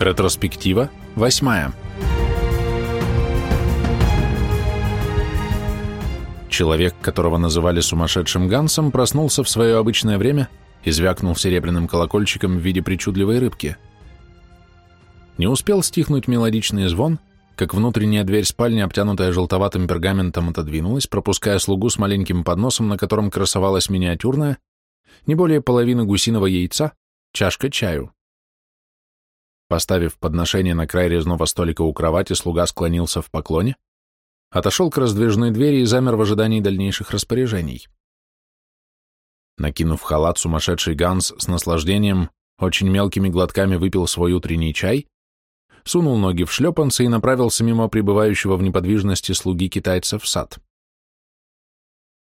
Ретроспектива восьмая. Человек, которого называли сумасшедшим Гансом, проснулся в свое обычное время и звякнул серебряным колокольчиком в виде причудливой рыбки. Не успел стихнуть мелодичный звон, как внутренняя дверь спальни, обтянутая желтоватым пергаментом, отодвинулась, пропуская слугу с маленьким подносом, на котором красовалась миниатюрная, не более половины гусиного яйца, чашка чаю. Поставив подношение на край резного столика у кровати, слуга склонился в поклоне, отошел к раздвижной двери и замер в ожидании дальнейших распоряжений. Накинув халат, сумасшедший Ганс с наслаждением очень мелкими глотками выпил свой утренний чай, сунул ноги в шлепанцы и направился мимо пребывающего в неподвижности слуги китайца в сад.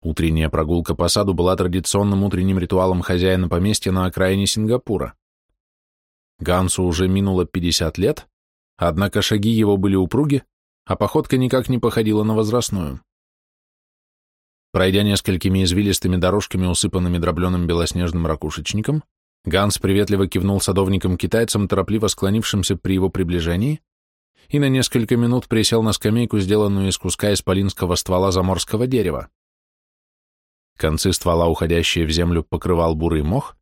Утренняя прогулка по саду была традиционным утренним ритуалом хозяина поместья на окраине Сингапура. Гансу уже минуло 50 лет, однако шаги его были упруги, а походка никак не походила на возрастную. Пройдя несколькими извилистыми дорожками, усыпанными дробленым белоснежным ракушечником, Ганс приветливо кивнул садовникам-китайцам, торопливо склонившимся при его приближении, и на несколько минут присел на скамейку, сделанную из куска исполинского ствола заморского дерева. Концы ствола, уходящие в землю, покрывал бурый мох,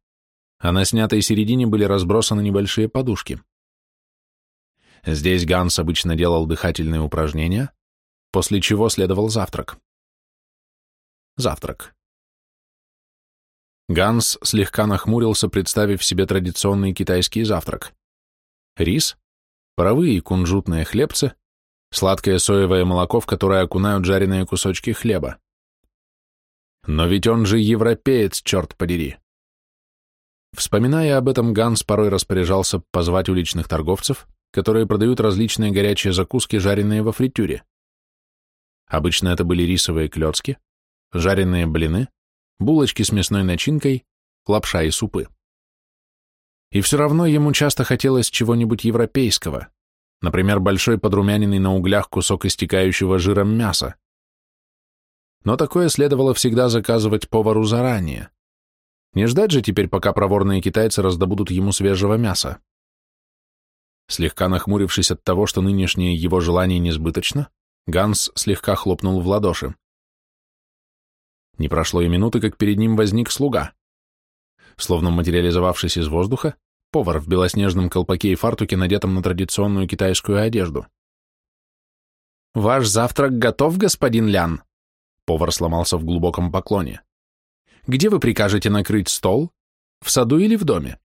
а на снятой середине были разбросаны небольшие подушки. Здесь Ганс обычно делал дыхательные упражнения, после чего следовал завтрак. Завтрак. Ганс слегка нахмурился, представив себе традиционный китайский завтрак. Рис, паровые кунжутные хлебцы, сладкое соевое молоко, в которое окунают жареные кусочки хлеба. Но ведь он же европеец, черт подери. Вспоминая об этом, Ганс порой распоряжался позвать уличных торговцев, которые продают различные горячие закуски, жареные во фритюре. Обычно это были рисовые клетки, жареные блины, булочки с мясной начинкой, лапша и супы. И все равно ему часто хотелось чего-нибудь европейского, например, большой подрумяненный на углях кусок истекающего жиром мяса. Но такое следовало всегда заказывать повару заранее. Не ждать же теперь, пока проворные китайцы раздобудут ему свежего мяса. Слегка нахмурившись от того, что нынешнее его желание несбыточно, Ганс слегка хлопнул в ладоши. Не прошло и минуты, как перед ним возник слуга. Словно материализовавшись из воздуха, повар в белоснежном колпаке и фартуке, надетом на традиционную китайскую одежду. «Ваш завтрак готов, господин Лян?» Повар сломался в глубоком поклоне. Где вы прикажете накрыть стол? В саду или в доме?»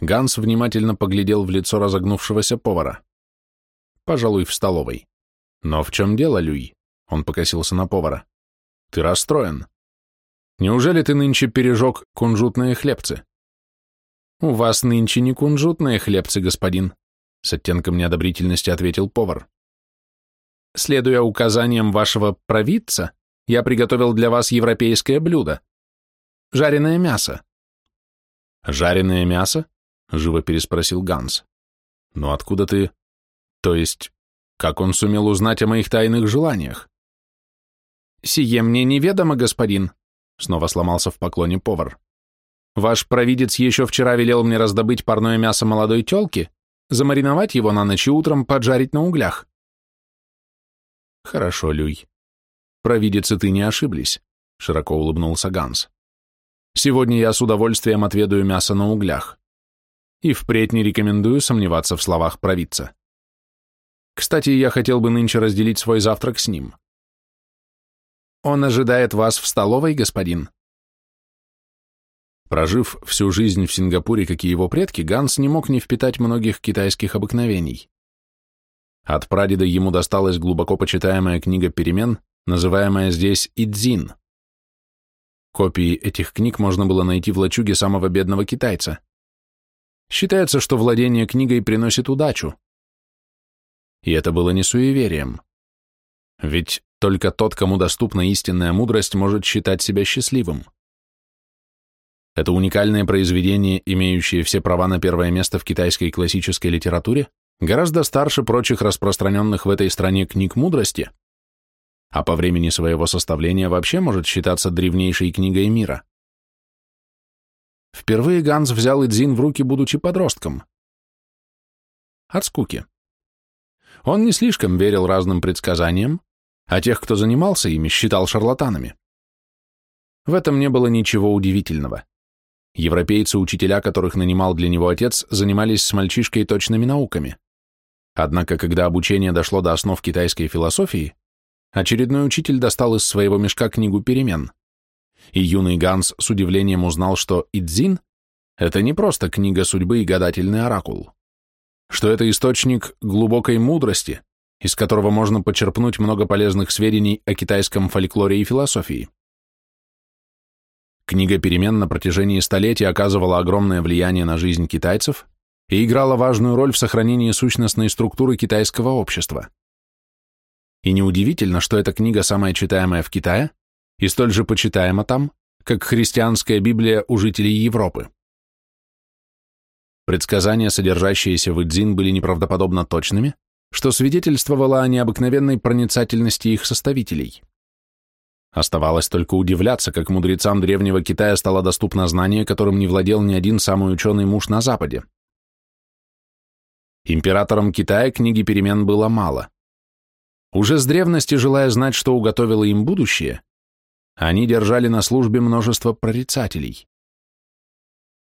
Ганс внимательно поглядел в лицо разогнувшегося повара. «Пожалуй, в столовой. Но в чем дело, Люй?» Он покосился на повара. «Ты расстроен. Неужели ты нынче пережег кунжутные хлебцы?» «У вас нынче не кунжутные хлебцы, господин», с оттенком неодобрительности ответил повар. «Следуя указаниям вашего провидца, я приготовил для вас европейское блюдо. Жареное мясо. Жареное мясо? Живо переспросил Ганс. Но откуда ты... То есть, как он сумел узнать о моих тайных желаниях? Сие мне неведомо, господин. Снова сломался в поклоне повар. Ваш провидец еще вчера велел мне раздобыть парное мясо молодой телки, замариновать его на ночь и утром поджарить на углях. Хорошо, Люй. Провидицы ты не ошиблись, широко улыбнулся Ганс. Сегодня я с удовольствием отведаю мясо на углях. И впредь не рекомендую сомневаться в словах провидца. Кстати, я хотел бы нынче разделить свой завтрак с ним. Он ожидает вас в столовой, господин. Прожив всю жизнь в Сингапуре, как и его предки, Ганс не мог не впитать многих китайских обыкновений. От прадеда ему досталась глубоко почитаемая книга перемен, называемая здесь Идзин. Копии этих книг можно было найти в лачуге самого бедного китайца. Считается, что владение книгой приносит удачу. И это было не суеверием. Ведь только тот, кому доступна истинная мудрость, может считать себя счастливым. Это уникальное произведение, имеющее все права на первое место в китайской классической литературе, гораздо старше прочих распространенных в этой стране книг мудрости, а по времени своего составления вообще может считаться древнейшей книгой мира. Впервые Ганс взял Идзин в руки, будучи подростком. от скуки. Он не слишком верил разным предсказаниям, а тех, кто занимался ими, считал шарлатанами. В этом не было ничего удивительного. Европейцы-учителя, которых нанимал для него отец, занимались с мальчишкой точными науками. Однако, когда обучение дошло до основ китайской философии, очередной учитель достал из своего мешка книгу перемен. И юный Ганс с удивлением узнал, что Идзин — это не просто книга судьбы и гадательный оракул, что это источник глубокой мудрости, из которого можно почерпнуть много полезных сведений о китайском фольклоре и философии. Книга перемен на протяжении столетий оказывала огромное влияние на жизнь китайцев и играла важную роль в сохранении сущностной структуры китайского общества. И неудивительно, что эта книга самая читаемая в Китае и столь же почитаема там, как христианская Библия у жителей Европы. Предсказания, содержащиеся в Идзин, были неправдоподобно точными, что свидетельствовало о необыкновенной проницательности их составителей. Оставалось только удивляться, как мудрецам древнего Китая стало доступно знание, которым не владел ни один самый ученый муж на Западе. Императорам Китая книги перемен было мало. Уже с древности, желая знать, что уготовило им будущее, они держали на службе множество прорицателей.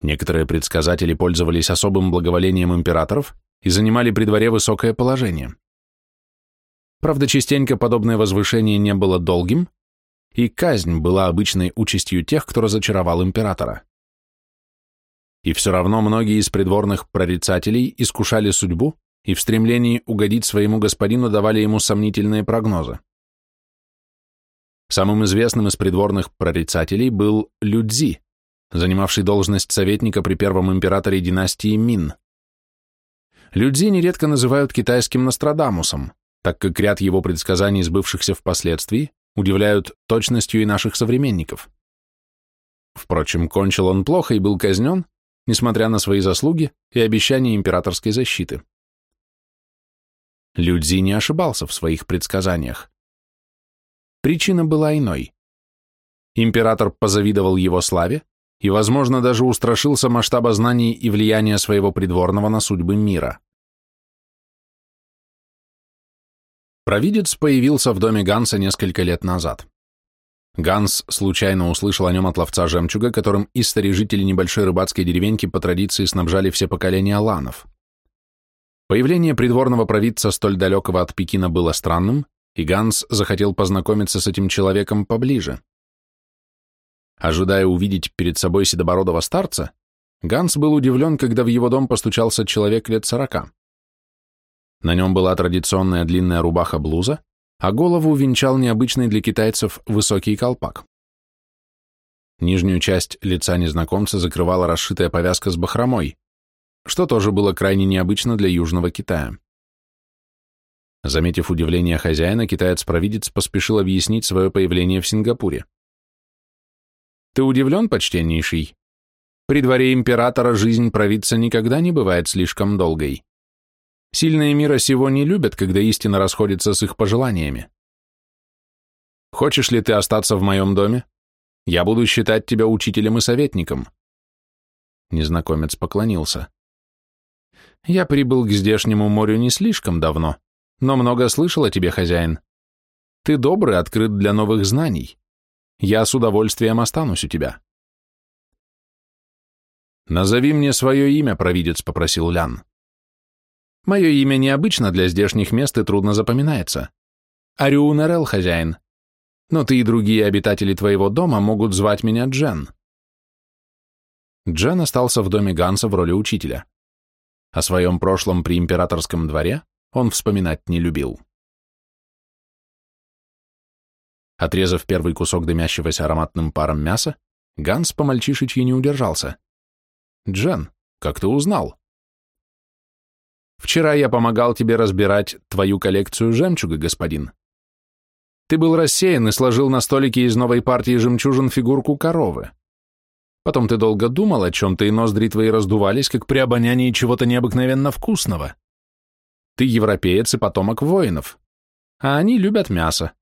Некоторые предсказатели пользовались особым благоволением императоров и занимали при дворе высокое положение. Правда, частенько подобное возвышение не было долгим, и казнь была обычной участью тех, кто разочаровал императора. И все равно многие из придворных прорицателей искушали судьбу и в стремлении угодить своему господину давали ему сомнительные прогнозы. Самым известным из придворных прорицателей был Людзи, занимавший должность советника при первом императоре династии Мин. Людзи нередко называют китайским Нострадамусом, так как ряд его предсказаний, сбывшихся впоследствии, удивляют точностью и наших современников. Впрочем, кончил он плохо и был казнен, несмотря на свои заслуги и обещания императорской защиты. Людзи не ошибался в своих предсказаниях. Причина была иной. Император позавидовал его славе и, возможно, даже устрашился масштаба знаний и влияния своего придворного на судьбы мира. Провидец появился в доме Ганса несколько лет назад. Ганс случайно услышал о нем от ловца жемчуга, которым истори жители небольшой рыбацкой деревеньки по традиции снабжали все поколения ланов. Появление придворного провидца столь далекого от Пекина было странным, и Ганс захотел познакомиться с этим человеком поближе. Ожидая увидеть перед собой седобородого старца, Ганс был удивлен, когда в его дом постучался человек лет сорока. На нем была традиционная длинная рубаха-блуза, а голову венчал необычный для китайцев высокий колпак. Нижнюю часть лица незнакомца закрывала расшитая повязка с бахромой, что тоже было крайне необычно для Южного Китая. Заметив удивление хозяина, китаец-провидец поспешил объяснить свое появление в Сингапуре. «Ты удивлен, почтеннейший? При дворе императора жизнь провидца никогда не бывает слишком долгой. Сильные мира сего не любят, когда истина расходится с их пожеланиями. Хочешь ли ты остаться в моем доме? Я буду считать тебя учителем и советником. Незнакомец поклонился. Я прибыл к здешнему морю не слишком давно, но много слышал о тебе, хозяин. Ты добрый, открыт для новых знаний. Я с удовольствием останусь у тебя. Назови мне свое имя, провидец, попросил Лян. Мое имя необычно для здешних мест и трудно запоминается. Арюнерел, хозяин. Но ты и другие обитатели твоего дома могут звать меня Джен. Джен остался в доме Ганса в роли учителя. О своем прошлом при императорском дворе он вспоминать не любил. Отрезав первый кусок дымящегося ароматным паром мяса, Ганс по мальчишечьи не удержался. «Джен, как ты узнал?» Вчера я помогал тебе разбирать твою коллекцию жемчуга, господин. Ты был рассеян и сложил на столике из новой партии жемчужин фигурку коровы. Потом ты долго думал о чем-то, и ноздри твои раздувались, как при обонянии чего-то необыкновенно вкусного. Ты европеец и потомок воинов, а они любят мясо.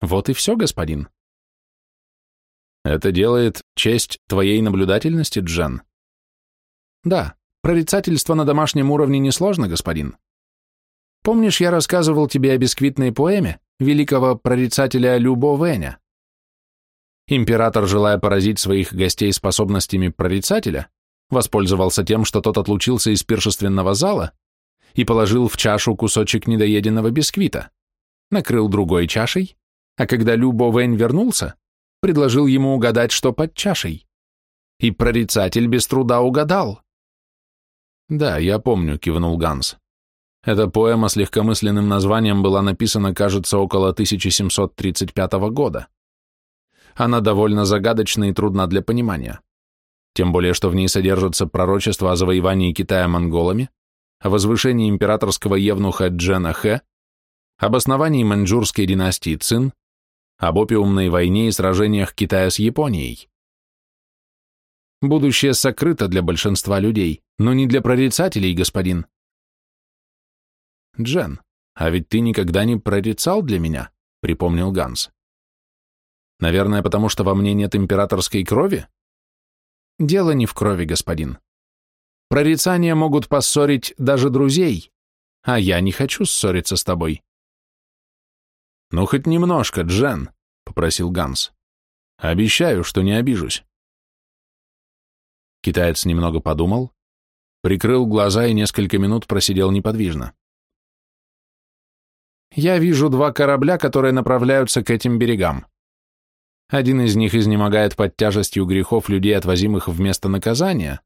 Вот и все, господин. Это делает честь твоей наблюдательности, Джен? Да, Прорицательство на домашнем уровне несложно, господин. Помнишь, я рассказывал тебе о бисквитной поэме великого прорицателя Любо Веня? Император, желая поразить своих гостей способностями прорицателя, воспользовался тем, что тот отлучился из пиршественного зала и положил в чашу кусочек недоеденного бисквита, накрыл другой чашей, а когда Любо Вэнь вернулся, предложил ему угадать, что под чашей. И прорицатель без труда угадал. «Да, я помню», — кивнул Ганс. Эта поэма с легкомысленным названием была написана, кажется, около 1735 года. Она довольно загадочна и трудна для понимания. Тем более, что в ней содержатся пророчества о завоевании Китая монголами, о возвышении императорского евнуха Джена Хэ, об основании маньчжурской династии Цин, об опиумной войне и сражениях Китая с Японией. Будущее сокрыто для большинства людей, но не для прорицателей, господин. Джен, а ведь ты никогда не прорицал для меня, припомнил Ганс. Наверное, потому что во мне нет императорской крови? Дело не в крови, господин. Прорицания могут поссорить даже друзей, а я не хочу ссориться с тобой. Ну, хоть немножко, Джен, попросил Ганс. Обещаю, что не обижусь. Китаец немного подумал, прикрыл глаза и несколько минут просидел неподвижно. «Я вижу два корабля, которые направляются к этим берегам. Один из них изнемогает под тяжестью грехов людей, отвозимых вместо наказания.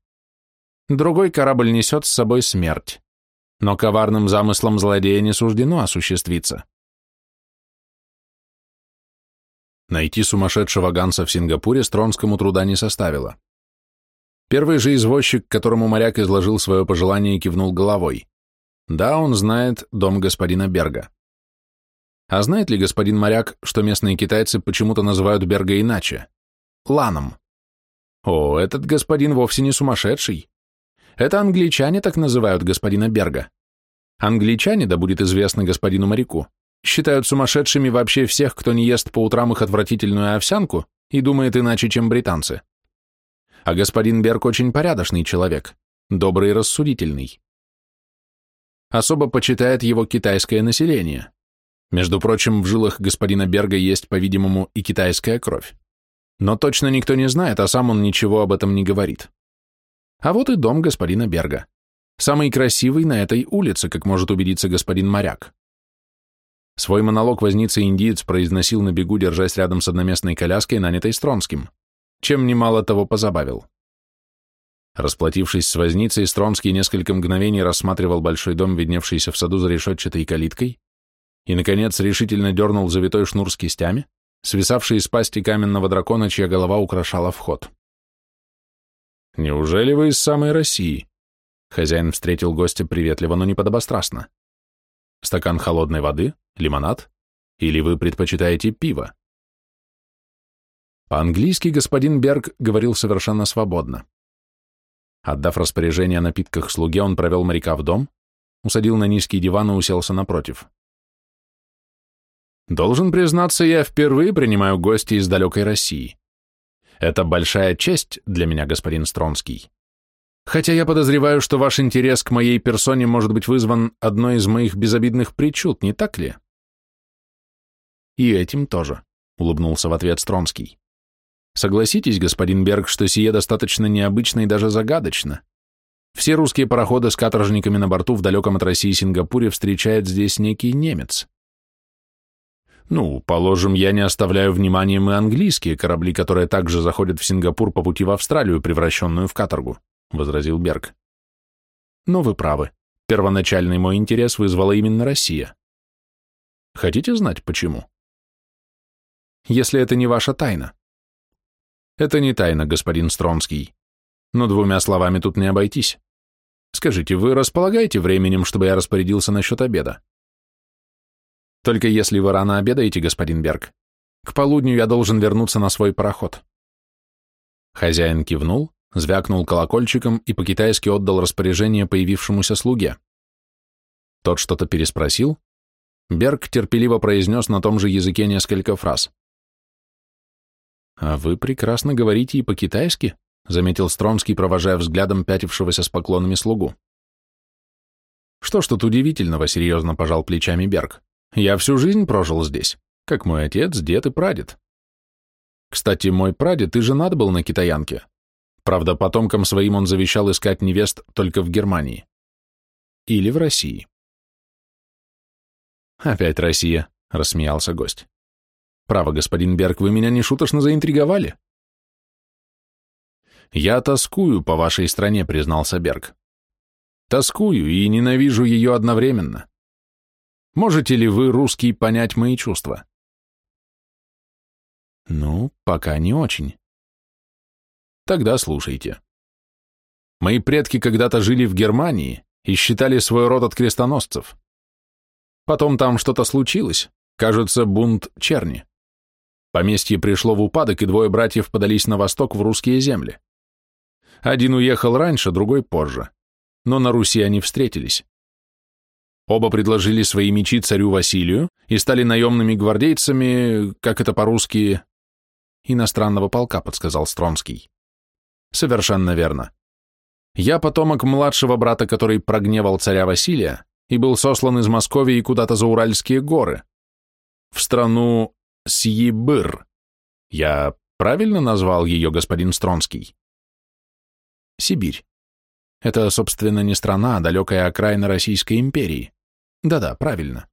Другой корабль несет с собой смерть. Но коварным замыслом злодея не суждено осуществиться. Найти сумасшедшего Ганса в Сингапуре Стронскому труда не составило. Первый же извозчик, которому моряк изложил свое пожелание, кивнул головой. Да, он знает дом господина Берга. А знает ли господин моряк, что местные китайцы почему-то называют Берга иначе? Ланом. О, этот господин вовсе не сумасшедший. Это англичане так называют господина Берга. Англичане, да будет известно господину моряку, считают сумасшедшими вообще всех, кто не ест по утрам их отвратительную овсянку и думает иначе, чем британцы. А господин Берг очень порядочный человек, добрый и рассудительный. Особо почитает его китайское население. Между прочим, в жилах господина Берга есть, по-видимому, и китайская кровь. Но точно никто не знает, а сам он ничего об этом не говорит. А вот и дом господина Берга. Самый красивый на этой улице, как может убедиться господин моряк. Свой монолог возница-индиец произносил на бегу, держась рядом с одноместной коляской, нанятой Стронским чем немало того позабавил. Расплатившись с возницей, Стронский несколько мгновений рассматривал большой дом, видневшийся в саду за решетчатой калиткой, и, наконец, решительно дернул завитой шнур с кистями, свисавший из пасти каменного дракона, чья голова украшала вход. «Неужели вы из самой России?» Хозяин встретил гостя приветливо, но не подобострастно. «Стакан холодной воды? Лимонад? Или вы предпочитаете пиво?» По-английски господин Берг говорил совершенно свободно. Отдав распоряжение о напитках слуге, он провел моряка в дом, усадил на низкий диван и уселся напротив. «Должен признаться, я впервые принимаю гостей из далекой России. Это большая честь для меня, господин Стронский. Хотя я подозреваю, что ваш интерес к моей персоне может быть вызван одной из моих безобидных причуд, не так ли?» «И этим тоже», — улыбнулся в ответ Стронский. Согласитесь, господин Берг, что сие достаточно необычно и даже загадочно. Все русские пароходы с каторжниками на борту в далеком от России Сингапуре встречает здесь некий немец. Ну, положим, я не оставляю вниманием и английские корабли, которые также заходят в Сингапур по пути в Австралию, превращенную в каторгу, возразил Берг. Но вы правы. Первоначальный мой интерес вызвала именно Россия. Хотите знать, почему? Если это не ваша тайна. Это не тайна, господин Стронский. Но двумя словами тут не обойтись. Скажите, вы располагаете временем, чтобы я распорядился насчет обеда? Только если вы рано обедаете, господин Берг. К полудню я должен вернуться на свой пароход. Хозяин кивнул, звякнул колокольчиком и по-китайски отдал распоряжение появившемуся слуге. Тот что-то переспросил. Берг терпеливо произнес на том же языке несколько фраз. «А вы прекрасно говорите и по-китайски», заметил Стронский, провожая взглядом пятившегося с поклонами слугу. Что ж тут удивительного, серьезно пожал плечами Берг. Я всю жизнь прожил здесь, как мой отец, дед и прадед. Кстати, мой прадед и женат был на китаянке. Правда, потомкам своим он завещал искать невест только в Германии. Или в России. Опять Россия, рассмеялся гость. Право, господин Берг, вы меня нешуточно заинтриговали. Я тоскую по вашей стране, признался Берг. Тоскую и ненавижу ее одновременно. Можете ли вы, русский, понять мои чувства? Ну, пока не очень. Тогда слушайте. Мои предки когда-то жили в Германии и считали свой род от крестоносцев. Потом там что-то случилось, кажется, бунт черни. Поместье пришло в упадок, и двое братьев подались на восток в русские земли. Один уехал раньше, другой позже но на Руси они встретились. Оба предложили свои мечи царю Василию и стали наемными гвардейцами, как это по-русски, иностранного полка, подсказал Стронский. Совершенно верно. Я потомок младшего брата, который прогневал царя Василия и был сослан из Московии куда-то за Уральские горы, в страну Сьебыр. Я правильно назвал ее, господин Стронский? Сибирь. Это, собственно, не страна, а далекая окраина Российской империи. Да-да, правильно.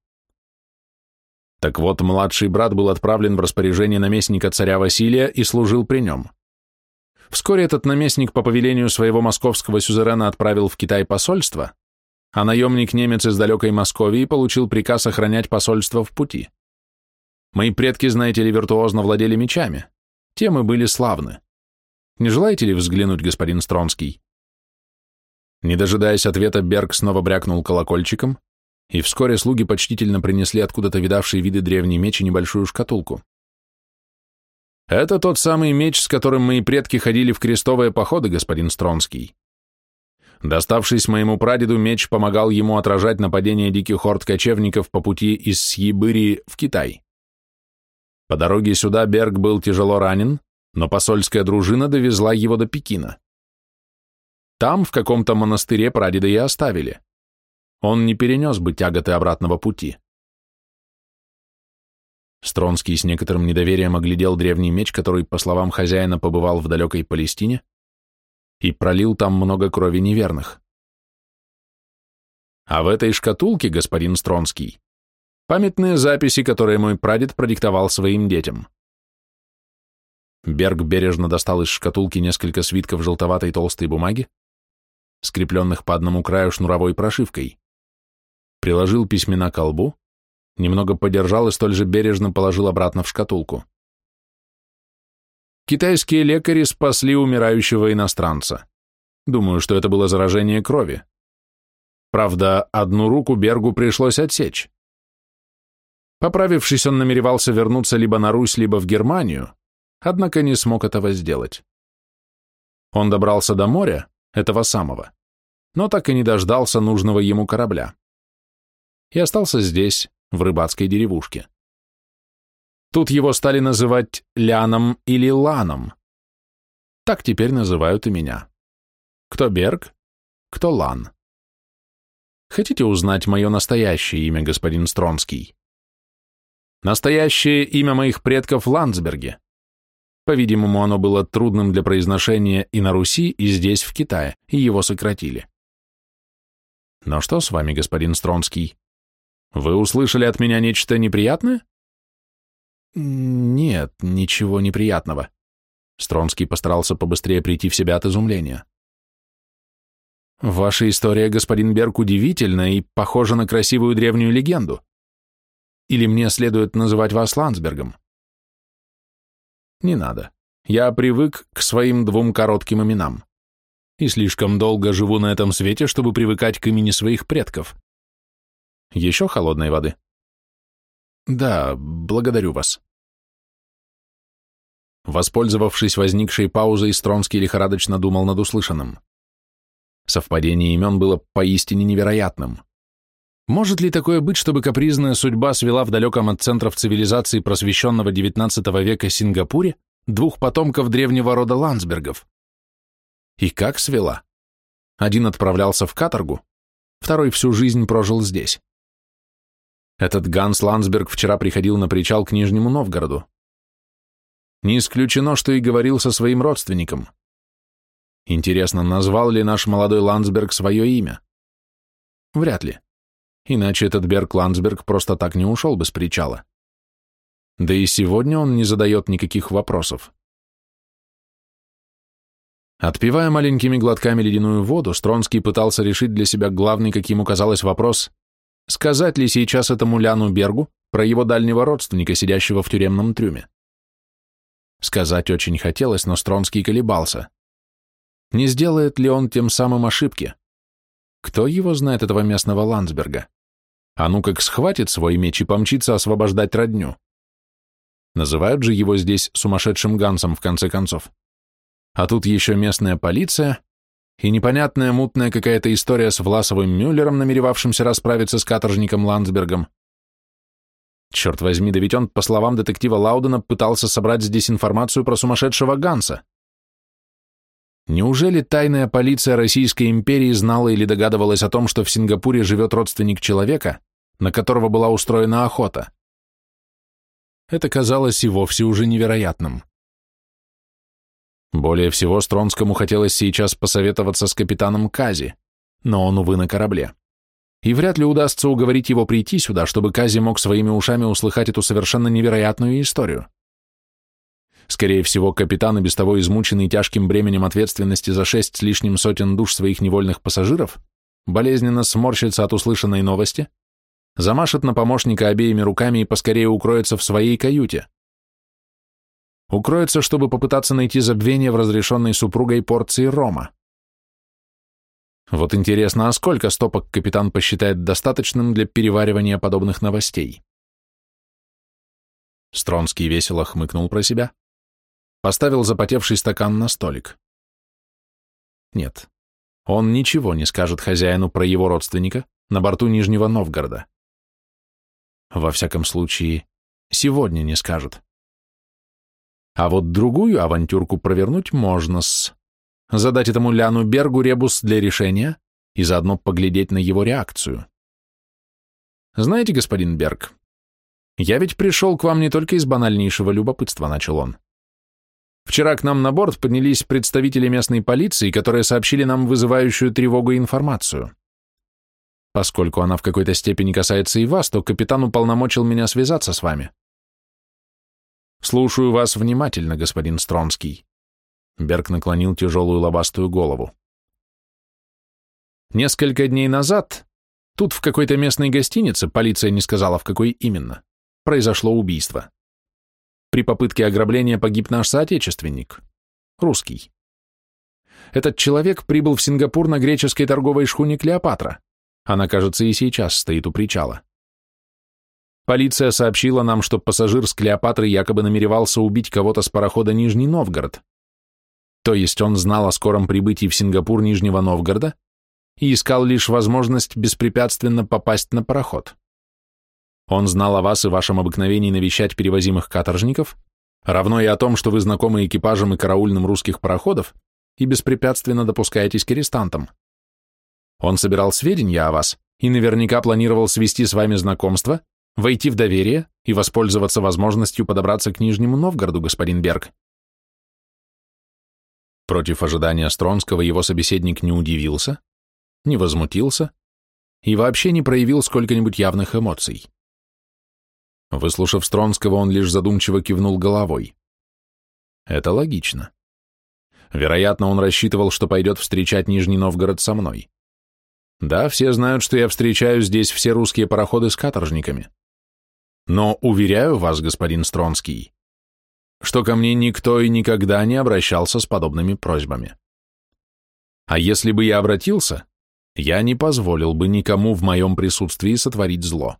Так вот, младший брат был отправлен в распоряжение наместника царя Василия и служил при нем. Вскоре этот наместник по повелению своего московского сюзерена отправил в Китай посольство, а наемник-немец из далекой Московии получил приказ охранять посольство в пути. Мои предки, знаете ли, виртуозно владели мечами. Темы были славны. Не желаете ли взглянуть, господин Стронский? Не дожидаясь ответа, Берг снова брякнул колокольчиком, и вскоре слуги почтительно принесли откуда-то видавшие виды древний меч и небольшую шкатулку. «Это тот самый меч, с которым мои предки ходили в крестовые походы, господин Стронский. Доставшись моему прадеду, меч помогал ему отражать нападение диких орд кочевников по пути из Сьебыри в Китай. По дороге сюда Берг был тяжело ранен, но посольская дружина довезла его до Пекина. Там, в каком-то монастыре, прадеда и оставили. Он не перенес бы тяготы обратного пути. Стронский с некоторым недоверием оглядел древний меч, который, по словам хозяина, побывал в далекой Палестине и пролил там много крови неверных. А в этой шкатулке, господин Стронский, памятные записи, которые мой прадед продиктовал своим детям. Берг бережно достал из шкатулки несколько свитков желтоватой толстой бумаги, скрепленных по одному краю шнуровой прошивкой. Приложил письмена к колбу, немного подержал и столь же бережно положил обратно в шкатулку. Китайские лекари спасли умирающего иностранца. Думаю, что это было заражение крови. Правда, одну руку Бергу пришлось отсечь. Поправившись, он намеревался вернуться либо на Русь, либо в Германию, однако не смог этого сделать. Он добрался до моря, этого самого, но так и не дождался нужного ему корабля. И остался здесь, в рыбацкой деревушке. Тут его стали называть Ляном или Ланом. Так теперь называют и меня. Кто Берг, кто Лан. Хотите узнать мое настоящее имя, господин Стронский? Настоящее имя моих предков Ландсберге. По-видимому, оно было трудным для произношения и на Руси, и здесь, в Китае, и его сократили. Но что с вами, господин Стронский? Вы услышали от меня нечто неприятное? Нет, ничего неприятного. Стронский постарался побыстрее прийти в себя от изумления. Ваша история, господин Берг, удивительна и похожа на красивую древнюю легенду. Или мне следует называть вас Ландсбергом? Не надо. Я привык к своим двум коротким именам. И слишком долго живу на этом свете, чтобы привыкать к имени своих предков. Еще холодной воды? Да, благодарю вас. Воспользовавшись возникшей паузой, Стронский лихорадочно думал над услышанным. Совпадение имен было поистине невероятным. Может ли такое быть, чтобы капризная судьба свела в далеком от центров цивилизации просвещенного XIX века Сингапуре двух потомков древнего рода Ландсбергов? И как свела. Один отправлялся в каторгу, второй всю жизнь прожил здесь. Этот Ганс Ландсберг вчера приходил на причал к Нижнему Новгороду. Не исключено, что и говорил со своим родственником. Интересно, назвал ли наш молодой Ландсберг свое имя? Вряд ли. Иначе этот Берг Ландсберг просто так не ушел бы с причала. Да и сегодня он не задает никаких вопросов. Отпивая маленькими глотками ледяную воду, Стронский пытался решить для себя главный, как ему казалось, вопрос, сказать ли сейчас этому Ляну Бергу про его дальнего родственника, сидящего в тюремном трюме. Сказать очень хотелось, но Стронский колебался. Не сделает ли он тем самым ошибки? Кто его знает, этого местного Ландсберга? А ну как схватит свой меч и помчится освобождать родню. Называют же его здесь сумасшедшим Гансом, в конце концов. А тут еще местная полиция и непонятная мутная какая-то история с Власовым Мюллером, намеревавшимся расправиться с каторжником Ландсбергом. Черт возьми, да ведь он, по словам детектива Лаудена, пытался собрать здесь информацию про сумасшедшего Ганса. Неужели тайная полиция Российской империи знала или догадывалась о том, что в Сингапуре живет родственник человека, на которого была устроена охота? Это казалось и вовсе уже невероятным. Более всего Стронскому хотелось сейчас посоветоваться с капитаном Кази, но он, увы, на корабле. И вряд ли удастся уговорить его прийти сюда, чтобы Кази мог своими ушами услыхать эту совершенно невероятную историю. Скорее всего, капитан, и без того измученный тяжким бременем ответственности за шесть с лишним сотен душ своих невольных пассажиров, болезненно сморщится от услышанной новости, замашет на помощника обеими руками и поскорее укроется в своей каюте, Укроется, чтобы попытаться найти забвение в разрешенной супругой порции рома. Вот интересно, а сколько стопок капитан посчитает достаточным для переваривания подобных новостей? Стронский весело хмыкнул про себя, поставил запотевший стакан на столик. Нет, он ничего не скажет хозяину про его родственника на борту Нижнего Новгорода. Во всяком случае, сегодня не скажет. А вот другую авантюрку провернуть можно-с. Задать этому Ляну Бергу ребус для решения и заодно поглядеть на его реакцию. Знаете, господин Берг, я ведь пришел к вам не только из банальнейшего любопытства, начал он. Вчера к нам на борт поднялись представители местной полиции, которые сообщили нам вызывающую тревогу информацию. Поскольку она в какой-то степени касается и вас, то капитан уполномочил меня связаться с вами. Слушаю вас внимательно, господин Стронский. Берг наклонил тяжелую лобастую голову. Несколько дней назад, тут в какой-то местной гостинице, полиция не сказала в какой именно, произошло убийство. При попытке ограбления погиб наш соотечественник, русский. Этот человек прибыл в Сингапур на греческой торговой шхуне Клеопатра. Она, кажется, и сейчас стоит у причала. Полиция сообщила нам, что пассажир с Клеопатры якобы намеревался убить кого-то с парохода Нижний Новгород. То есть он знал о скором прибытии в Сингапур Нижнего Новгорода и искал лишь возможность беспрепятственно попасть на пароход. Он знал о вас и вашем обыкновении навещать перевозимых каторжников, равно и о том, что вы знакомы экипажам и караульным русских пароходов и беспрепятственно допускаетесь к арестантам. Он собирал сведения о вас и наверняка планировал свести с вами знакомство войти в доверие и воспользоваться возможностью подобраться к Нижнему Новгороду, господин Берг. Против ожидания Стронского его собеседник не удивился, не возмутился и вообще не проявил сколько-нибудь явных эмоций. Выслушав Стронского, он лишь задумчиво кивнул головой. Это логично. Вероятно, он рассчитывал, что пойдет встречать Нижний Новгород со мной. Да, все знают, что я встречаю здесь все русские пароходы с каторжниками. Но уверяю вас, господин Стронский, что ко мне никто и никогда не обращался с подобными просьбами. А если бы я обратился, я не позволил бы никому в моем присутствии сотворить зло.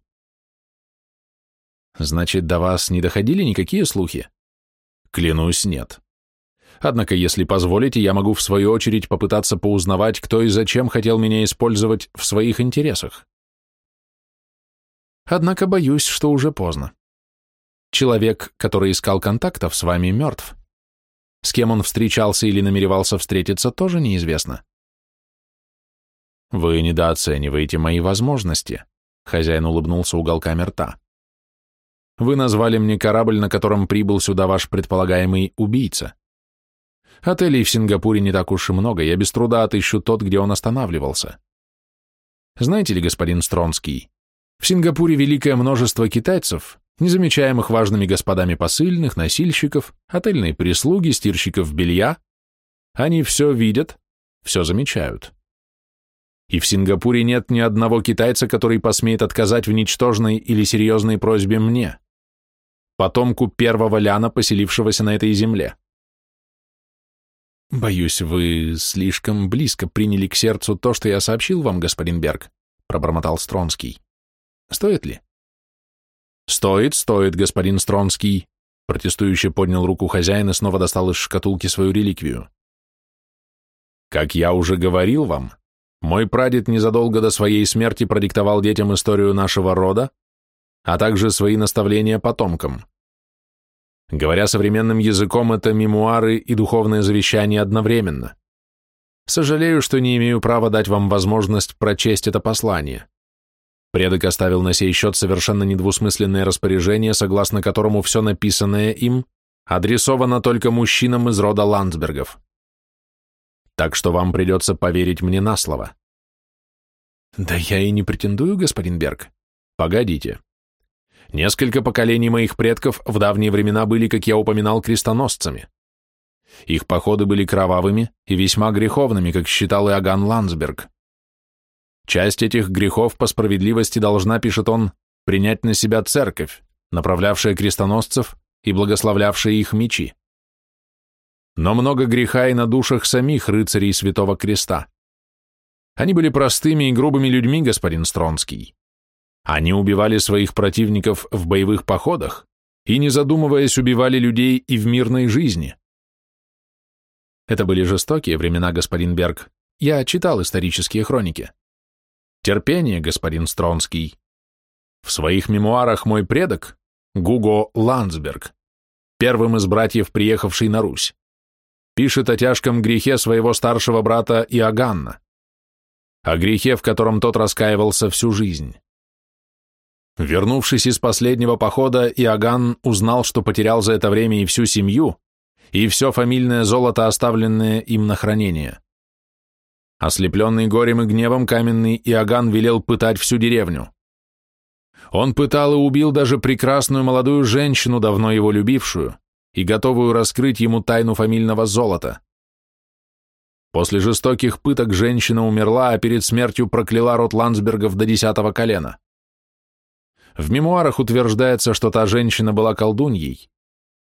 Значит, до вас не доходили никакие слухи? Клянусь, нет. Однако, если позволите, я могу в свою очередь попытаться поузнавать, кто и зачем хотел меня использовать в своих интересах. Однако боюсь, что уже поздно. Человек, который искал контактов с вами, мертв. С кем он встречался или намеревался встретиться, тоже неизвестно. Вы недооцениваете мои возможности, хозяин улыбнулся уголками рта. Вы назвали мне корабль, на котором прибыл сюда ваш предполагаемый убийца. Отелей в Сингапуре не так уж и много, я без труда отыщу тот, где он останавливался. Знаете ли, господин Стронский, в Сингапуре великое множество китайцев, незамечаемых важными господами посыльных, носильщиков, отельной прислуги, стирщиков белья. Они все видят, все замечают. И в Сингапуре нет ни одного китайца, который посмеет отказать в ничтожной или серьезной просьбе мне, потомку первого ляна, поселившегося на этой земле. «Боюсь, вы слишком близко приняли к сердцу то, что я сообщил вам, господин Берг», пробормотал Стронский. «Стоит ли?» «Стоит, стоит, господин Стронский», протестующе поднял руку хозяин и снова достал из шкатулки свою реликвию. «Как я уже говорил вам, мой прадед незадолго до своей смерти продиктовал детям историю нашего рода, а также свои наставления потомкам. Говоря современным языком, это мемуары и духовное завещание одновременно. Сожалею, что не имею права дать вам возможность прочесть это послание. Предок оставил на сей счет совершенно недвусмысленное распоряжение, согласно которому все написанное им адресовано только мужчинам из рода Ландсбергов. Так что вам придется поверить мне на слово. Да я и не претендую, господин Берг. Погодите. Несколько поколений моих предков в давние времена были, как я упоминал, крестоносцами. Их походы были кровавыми и весьма греховными, как считал Иоганн Ландсберг. Часть этих грехов по справедливости должна, пишет он, принять на себя церковь, направлявшая крестоносцев и благословлявшая их мечи. Но много греха и на душах самих рыцарей Святого Креста. Они были простыми и грубыми людьми, господин Стронский. Они убивали своих противников в боевых походах и, не задумываясь, убивали людей и в мирной жизни. Это были жестокие времена, господин Берг. Я читал исторические хроники. Терпение, господин Стронский. В своих мемуарах мой предок, Гуго Ландсберг, первым из братьев, приехавший на Русь, пишет о тяжком грехе своего старшего брата Иоганна, о грехе, в котором тот раскаивался всю жизнь. Вернувшись из последнего похода, Иоганн узнал, что потерял за это время и всю семью, и все фамильное золото, оставленное им на хранение. Ослепленный горем и гневом, каменный Иоганн велел пытать всю деревню. Он пытал и убил даже прекрасную молодую женщину, давно его любившую, и готовую раскрыть ему тайну фамильного золота. После жестоких пыток женщина умерла, а перед смертью прокляла род Ландсбергов до десятого колена. В мемуарах утверждается, что та женщина была колдуньей,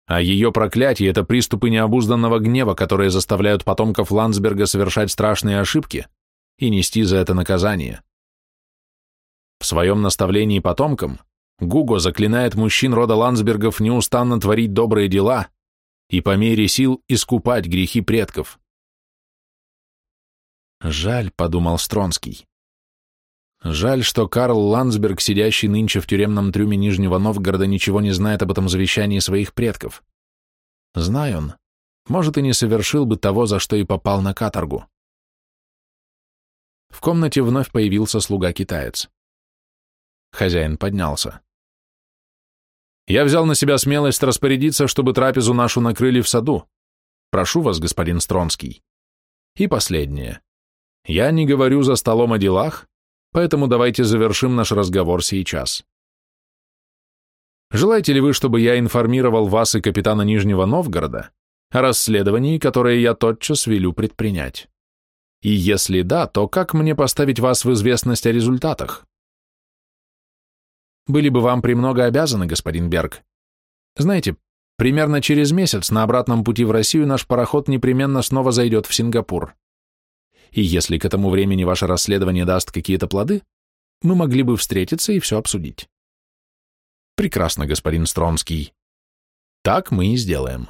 а ее проклятие – это приступы необузданного гнева, которые заставляют потомков Ландсберга совершать страшные ошибки и нести за это наказание. В своем наставлении потомкам Гуго заклинает мужчин рода Ландсбергов неустанно творить добрые дела и по мере сил искупать грехи предков. «Жаль», — подумал Стронский, Жаль, что Карл Ландсберг, сидящий нынче в тюремном трюме Нижнего Новгорода, ничего не знает об этом завещании своих предков. Знай он, может, и не совершил бы того, за что и попал на каторгу. В комнате вновь появился слуга-китаец. Хозяин поднялся. «Я взял на себя смелость распорядиться, чтобы трапезу нашу накрыли в саду. Прошу вас, господин Стронский. И последнее. Я не говорю за столом о делах, Поэтому давайте завершим наш разговор сейчас. Желаете ли вы, чтобы я информировал вас и капитана Нижнего Новгорода о расследовании, которое я тотчас велю предпринять? И если да, то как мне поставить вас в известность о результатах? Были бы вам премного обязаны, господин Берг. Знаете, примерно через месяц на обратном пути в Россию наш пароход непременно снова зайдет в Сингапур и если к этому времени ваше расследование даст какие-то плоды, мы могли бы встретиться и все обсудить. Прекрасно, господин Стронский. Так мы и сделаем.